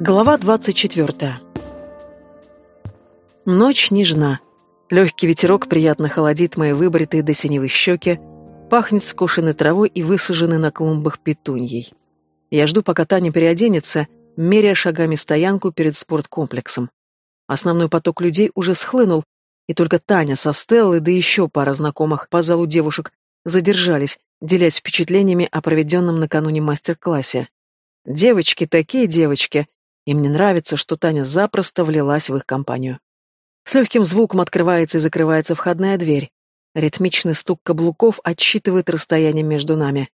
Глава 24. Ночь нежна. Легкий ветерок приятно холодит мои выбритые до синевой щеки, пахнет скошенной травой и высаженной на клумбах петуньей. Я жду, пока Таня переоденется, меряя шагами стоянку перед спорткомплексом. Основной поток людей уже схлынул, и только Таня со Стеллой, да еще пара знакомых по залу девушек, задержались, делясь впечатлениями о проведенном накануне мастер-классе. Девочки такие девочки, и мне нравится, что Таня запросто влилась в их компанию. С легким звуком открывается и закрывается входная дверь. Ритмичный стук каблуков отсчитывает расстояние между нами.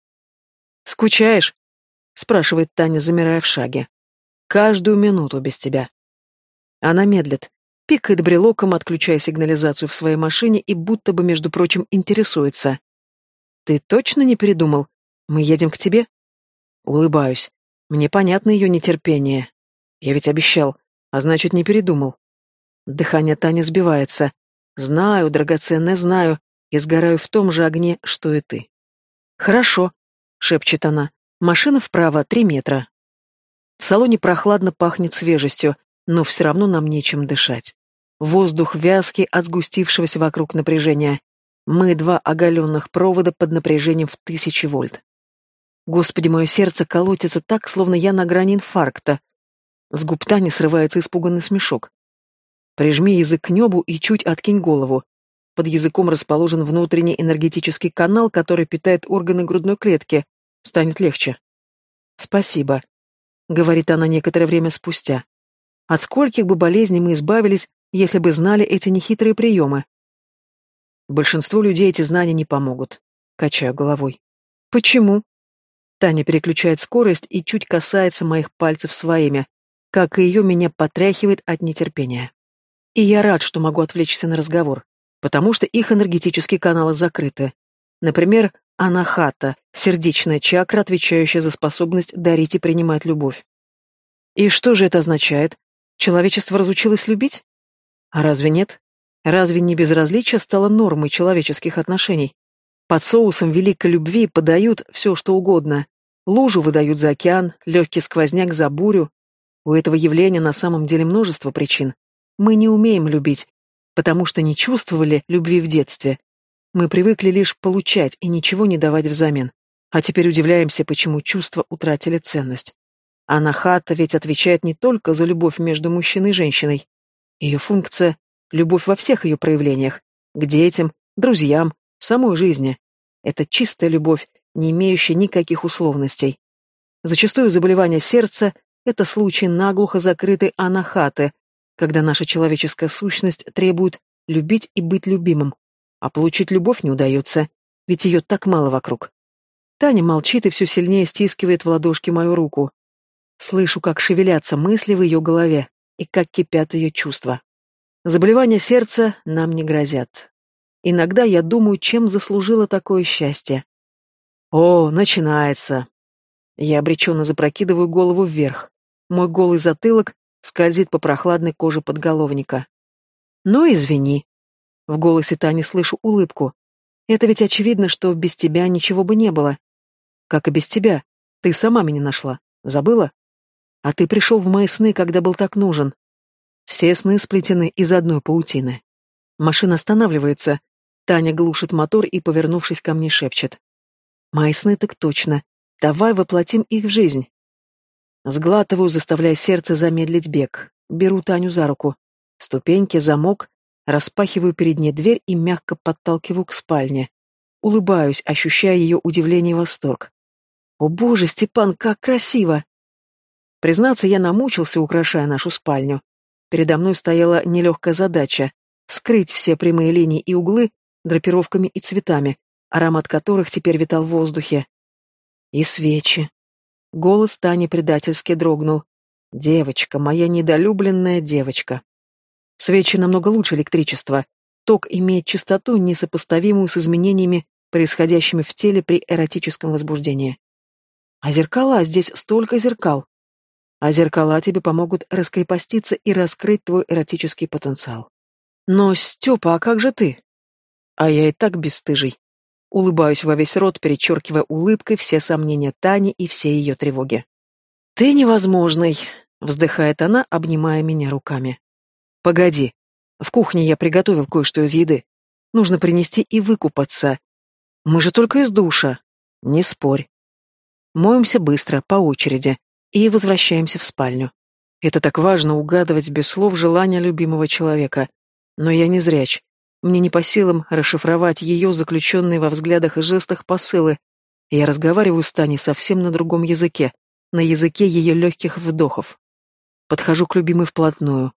«Скучаешь?» — спрашивает Таня, замирая в шаге. «Каждую минуту без тебя». Она медлит, пикает брелоком, отключая сигнализацию в своей машине и будто бы, между прочим, интересуется. «Ты точно не передумал? Мы едем к тебе?» Улыбаюсь. Мне понятно ее нетерпение. Я ведь обещал, а значит, не передумал. Дыхание Тани сбивается. Знаю, драгоценная, знаю, и сгораю в том же огне, что и ты. Хорошо, шепчет она. Машина вправо, три метра. В салоне прохладно пахнет свежестью, но все равно нам нечем дышать. Воздух вязкий от сгустившегося вокруг напряжения. Мы два оголенных провода под напряжением в тысячи вольт. Господи, мое сердце колотится так, словно я на грани инфаркта. С губ Тани срывается испуганный смешок. Прижми язык к небу и чуть откинь голову. Под языком расположен внутренний энергетический канал, который питает органы грудной клетки. Станет легче. Спасибо, говорит она некоторое время спустя. От скольких бы болезней мы избавились, если бы знали эти нехитрые приемы? Большинству людей эти знания не помогут. Качаю головой. Почему? Таня переключает скорость и чуть касается моих пальцев своими, как и ее меня потряхивает от нетерпения. И я рад, что могу отвлечься на разговор, потому что их энергетические каналы закрыты. Например, анахата, сердечная чакра, отвечающая за способность дарить и принимать любовь. И что же это означает? Человечество разучилось любить? А разве нет? Разве не безразличие стало нормой человеческих отношений? Под соусом великой любви подают все, что угодно. Лужу выдают за океан, легкий сквозняк за бурю. У этого явления на самом деле множество причин. Мы не умеем любить, потому что не чувствовали любви в детстве. Мы привыкли лишь получать и ничего не давать взамен. А теперь удивляемся, почему чувства утратили ценность. Анахата ведь отвечает не только за любовь между мужчиной и женщиной. Ее функция — любовь во всех ее проявлениях. К детям, друзьям, самой жизни. Это чистая любовь, не имеющая никаких условностей. Зачастую заболевание сердца – это случай наглухо закрытой анахаты, когда наша человеческая сущность требует любить и быть любимым, а получить любовь не удается, ведь ее так мало вокруг. Таня молчит и все сильнее стискивает в ладошки мою руку. Слышу, как шевелятся мысли в ее голове и как кипят ее чувства. Заболевания сердца нам не грозят. Иногда я думаю, чем заслужила такое счастье. О, начинается. Я обреченно запрокидываю голову вверх. Мой голый затылок скользит по прохладной коже подголовника. Ну, извини. В голосе Тани слышу улыбку. Это ведь очевидно, что без тебя ничего бы не было. Как и без тебя. Ты сама меня нашла. Забыла? А ты пришел в мои сны, когда был так нужен. Все сны сплетены из одной паутины. Машина останавливается, Таня глушит мотор и, повернувшись ко мне, шепчет. «Мои сны так точно. Давай воплотим их в жизнь». Сглатываю, заставляя сердце замедлить бег. Беру Таню за руку. Ступеньки, замок. Распахиваю перед ней дверь и мягко подталкиваю к спальне. Улыбаюсь, ощущая ее удивление и восторг. «О боже, Степан, как красиво!» Признаться, я намучился, украшая нашу спальню. Передо мной стояла нелегкая задача — скрыть все прямые линии и углы драпировками и цветами, аромат которых теперь витал в воздухе. И свечи. Голос Тани предательски дрогнул. «Девочка, моя недолюбленная девочка». Свечи намного лучше электричества. Ток имеет частоту, несопоставимую с изменениями, происходящими в теле при эротическом возбуждении. А зеркала, здесь столько зеркал. А зеркала тебе помогут раскрепоститься и раскрыть твой эротический потенциал. Но, Степа, а как же ты? А я и так бесстыжий. Улыбаюсь во весь рот, перечеркивая улыбкой все сомнения Тани и все ее тревоги. «Ты невозможный!» Вздыхает она, обнимая меня руками. Погоди. В кухне я приготовил кое-что из еды. Нужно принести и выкупаться. Мы же только из душа. Не спорь. Моемся быстро, по очереди, и возвращаемся в спальню. Это так важно угадывать без слов желания любимого человека. Но я не зряч. Мне не по силам расшифровать ее заключенные во взглядах и жестах посылы. Я разговариваю с Таней совсем на другом языке, на языке ее легких вдохов. Подхожу к любимой вплотную.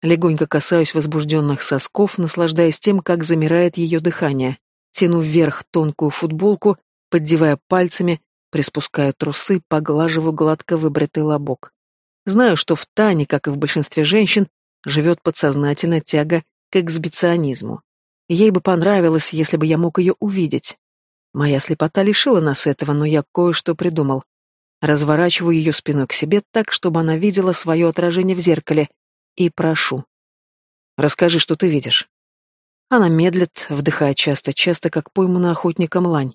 Легонько касаюсь возбужденных сосков, наслаждаясь тем, как замирает ее дыхание. Тяну вверх тонкую футболку, поддевая пальцами, приспускаю трусы, поглаживаю гладко выбритый лобок. Знаю, что в Тане, как и в большинстве женщин, живет подсознательно тяга к эксбиционизму. Ей бы понравилось, если бы я мог ее увидеть. Моя слепота лишила нас этого, но я кое-что придумал. Разворачиваю ее спиной к себе так, чтобы она видела свое отражение в зеркале, и прошу. «Расскажи, что ты видишь». Она медлит, вдыхая часто-часто, как поймана охотником лань.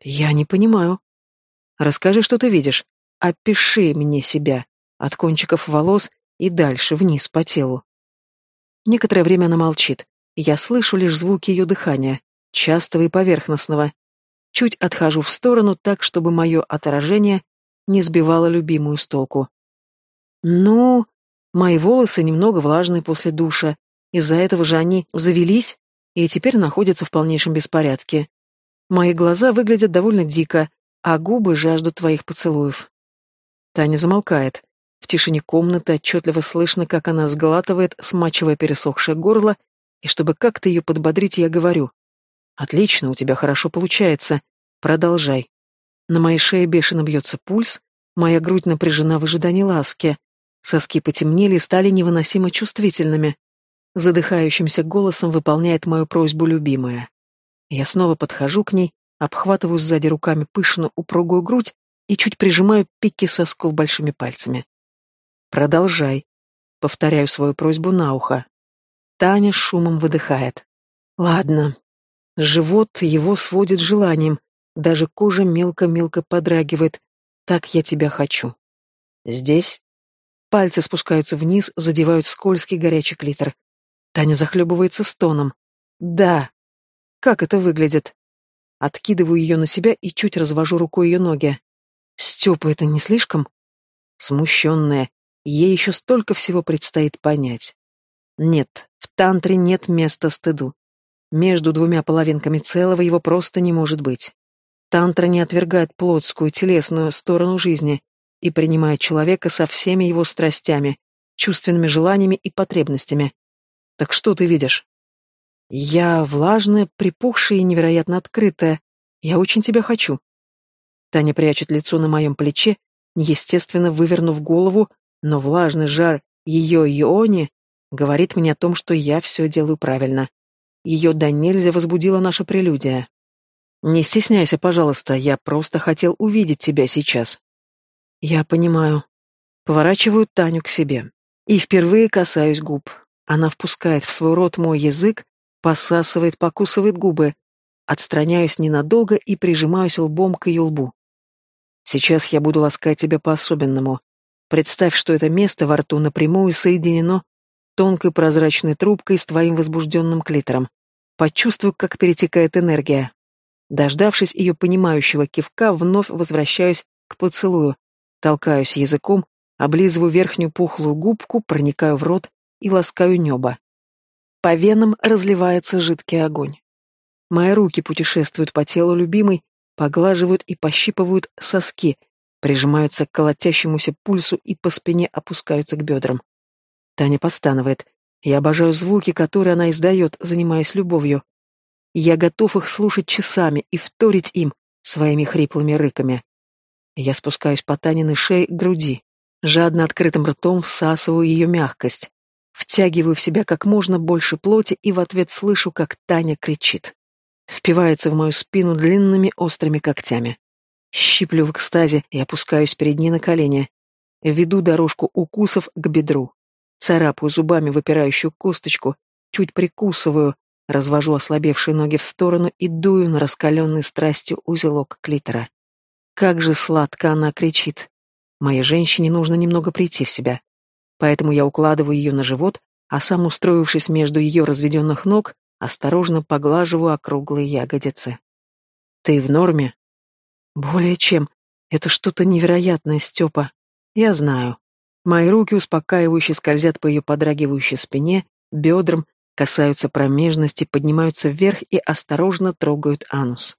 «Я не понимаю». «Расскажи, что ты видишь. Опиши мне себя, от кончиков волос и дальше, вниз, по телу». Некоторое время она молчит. Я слышу лишь звуки ее дыхания, частого и поверхностного. Чуть отхожу в сторону так, чтобы мое отражение не сбивало любимую с толку. Ну, мои волосы немного влажные после душа. Из-за этого же они завелись и теперь находятся в полнейшем беспорядке. Мои глаза выглядят довольно дико, а губы жаждут твоих поцелуев. Таня замолкает. В тишине комнаты отчетливо слышно, как она сглатывает, смачивая пересохшее горло и чтобы как-то ее подбодрить, я говорю. «Отлично, у тебя хорошо получается. Продолжай». На моей шее бешено бьется пульс, моя грудь напряжена в ожидании ласки. Соски потемнели и стали невыносимо чувствительными. Задыхающимся голосом выполняет мою просьбу любимая. Я снова подхожу к ней, обхватываю сзади руками пышную упругую грудь и чуть прижимаю пики сосков большими пальцами. «Продолжай», — повторяю свою просьбу на ухо. Таня шумом выдыхает. Ладно. Живот его сводит желанием. Даже кожа мелко-мелко подрагивает. Так я тебя хочу. Здесь? Пальцы спускаются вниз, задевают скользкий горячий клитор. Таня захлебывается стоном. Да. Как это выглядит? Откидываю ее на себя и чуть развожу рукой ее ноги. Степа, это не слишком? Смущенная. Ей еще столько всего предстоит понять. Нет, в тантре нет места стыду. Между двумя половинками целого его просто не может быть. Тантра не отвергает плотскую, телесную сторону жизни и принимает человека со всеми его страстями, чувственными желаниями и потребностями. Так что ты видишь? Я влажная, припухшая и невероятно открытая. Я очень тебя хочу. Таня прячет лицо на моем плече, неестественно вывернув голову, но влажный жар ее иони Говорит мне о том, что я все делаю правильно. Ее до нельзя возбудила наша прелюдия. Не стесняйся, пожалуйста, я просто хотел увидеть тебя сейчас. Я понимаю. Поворачиваю Таню к себе. И впервые касаюсь губ. Она впускает в свой рот мой язык, посасывает, покусывает губы. Отстраняюсь ненадолго и прижимаюсь лбом к ее лбу. Сейчас я буду ласкать тебя по-особенному. Представь, что это место во рту напрямую соединено тонкой прозрачной трубкой с твоим возбужденным клитором. Почувствуй, как перетекает энергия. Дождавшись ее понимающего кивка, вновь возвращаюсь к поцелую, толкаюсь языком, облизываю верхнюю пухлую губку, проникаю в рот и ласкаю небо. По венам разливается жидкий огонь. Мои руки путешествуют по телу любимой, поглаживают и пощипывают соски, прижимаются к колотящемуся пульсу и по спине опускаются к бедрам. Таня постанывает. Я обожаю звуки, которые она издает, занимаясь любовью. Я готов их слушать часами и вторить им своими хриплыми рыками. Я спускаюсь по Таниной шее к груди, жадно открытым ртом всасываю ее мягкость, втягиваю в себя как можно больше плоти и в ответ слышу, как Таня кричит. Впивается в мою спину длинными острыми когтями. Щиплю в экстазе и опускаюсь перед ней на колени. Веду дорожку укусов к бедру. Царапаю зубами выпирающую косточку, чуть прикусываю, развожу ослабевшие ноги в сторону и дую на раскаленный страстью узелок клитора. Как же сладко она кричит. Моей женщине нужно немного прийти в себя. Поэтому я укладываю ее на живот, а сам, устроившись между ее разведенных ног, осторожно поглаживаю округлые ягодицы. «Ты в норме?» «Более чем. Это что-то невероятное, Степа. Я знаю. Мои руки успокаивающе скользят по ее подрагивающей спине, бедрам, касаются промежности, поднимаются вверх и осторожно трогают анус.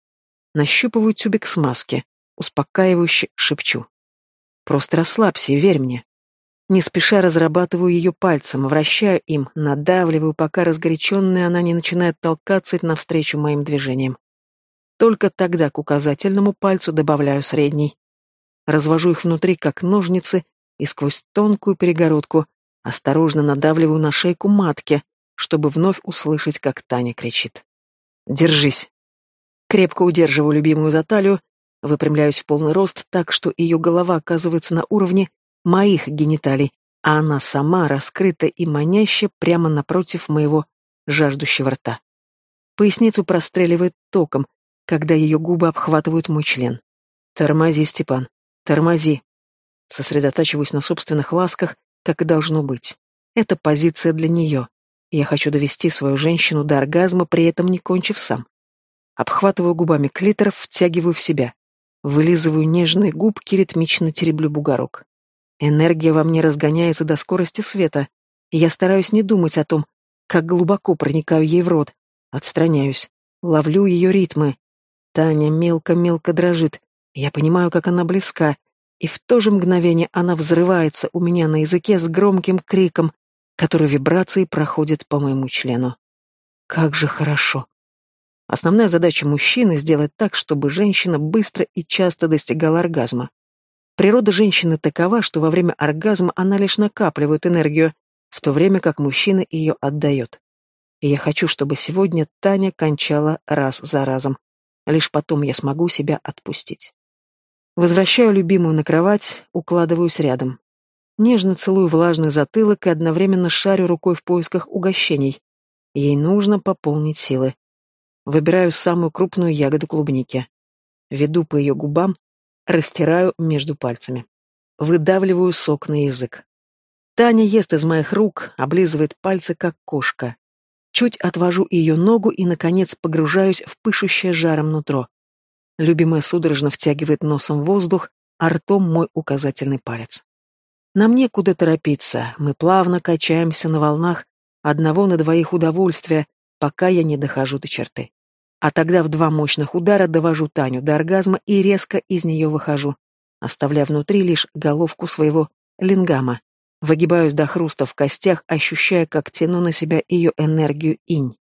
Нащупываю тюбик смазки, успокаивающе шепчу. «Просто расслабься и верь мне». Не спеша разрабатываю ее пальцем, вращаю им, надавливаю, пока разгоряченная она не начинает толкаться навстречу моим движениям. Только тогда к указательному пальцу добавляю средний. Развожу их внутри, как ножницы, и сквозь тонкую перегородку осторожно надавливаю на шейку матки, чтобы вновь услышать, как Таня кричит. «Держись!» Крепко удерживаю любимую за талию, выпрямляюсь в полный рост так, что ее голова оказывается на уровне моих гениталий, а она сама раскрыта и маняще прямо напротив моего жаждущего рта. Поясницу простреливает током, когда ее губы обхватывают мой член. «Тормози, Степан, тормози!» Сосредотачиваюсь на собственных ласках, как и должно быть. Это позиция для нее. Я хочу довести свою женщину до оргазма, при этом не кончив сам. Обхватываю губами клитор, втягиваю в себя. Вылизываю нежные губки, ритмично тереблю бугорок. Энергия во мне разгоняется до скорости света, и я стараюсь не думать о том, как глубоко проникаю ей в рот. Отстраняюсь. Ловлю ее ритмы. Таня мелко-мелко дрожит. Я понимаю, как она близка, и в то же мгновение она взрывается у меня на языке с громким криком, который вибрацией проходит по моему члену. Как же хорошо. Основная задача мужчины — сделать так, чтобы женщина быстро и часто достигала оргазма. Природа женщины такова, что во время оргазма она лишь накапливает энергию, в то время как мужчина ее отдает. И я хочу, чтобы сегодня Таня кончала раз за разом. Лишь потом я смогу себя отпустить. Возвращаю любимую на кровать, укладываюсь рядом. Нежно целую влажный затылок и одновременно шарю рукой в поисках угощений. Ей нужно пополнить силы. Выбираю самую крупную ягоду клубники. Веду по ее губам, растираю между пальцами. Выдавливаю сок на язык. Таня ест из моих рук, облизывает пальцы, как кошка. Чуть отвожу ее ногу и, наконец, погружаюсь в пышущее жаром нутро. Любимая судорожно втягивает носом воздух, а ртом мой указательный палец. Нам некуда торопиться, мы плавно качаемся на волнах одного на двоих удовольствия, пока я не дохожу до черты. А тогда в два мощных удара довожу Таню до оргазма и резко из нее выхожу, оставляя внутри лишь головку своего лингама. Выгибаюсь до хруста в костях, ощущая, как тяну на себя ее энергию инь.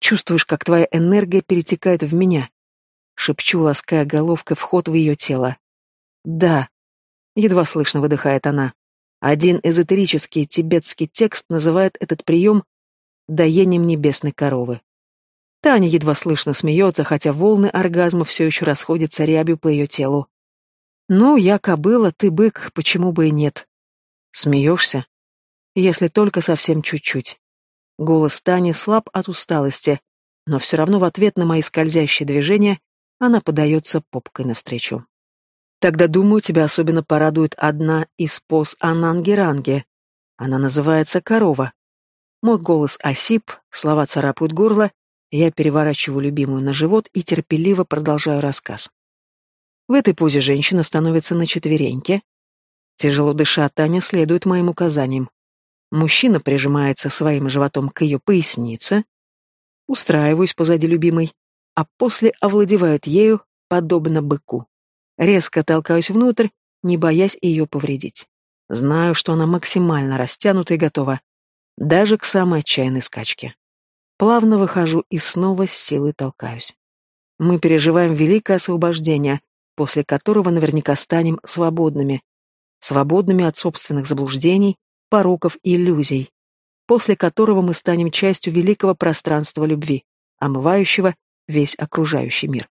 Чувствуешь, как твоя энергия перетекает в меня, Шепчу, лаская головкой вход в ее тело. «Да», — едва слышно выдыхает она. Один эзотерический тибетский текст называет этот прием «доением небесной коровы». Таня едва слышно смеется, хотя волны оргазма все еще расходятся рябью по ее телу. «Ну, я кобыла, ты бык, почему бы и нет?» «Смеешься?» «Если только совсем чуть-чуть». Голос Тани слаб от усталости, но все равно в ответ на мои скользящие движения она подается попкой навстречу. Тогда, думаю, тебя особенно порадует одна из поз Анангеранги. Она называется «Корова». Мой голос осип, слова царапают горло, я переворачиваю любимую на живот и терпеливо продолжаю рассказ. В этой позе женщина становится на четвереньки. Тяжело дыша, Таня следует моим указаниям. Мужчина прижимается своим животом к ее пояснице. Устраиваюсь позади любимой а после овладевают ею, подобно быку. Резко толкаюсь внутрь, не боясь ее повредить. Знаю, что она максимально растянута и готова, даже к самой отчаянной скачке. Плавно выхожу и снова с силой толкаюсь. Мы переживаем великое освобождение, после которого наверняка станем свободными. Свободными от собственных заблуждений, пороков и иллюзий, после которого мы станем частью великого пространства любви, омывающего весь окружающий мир.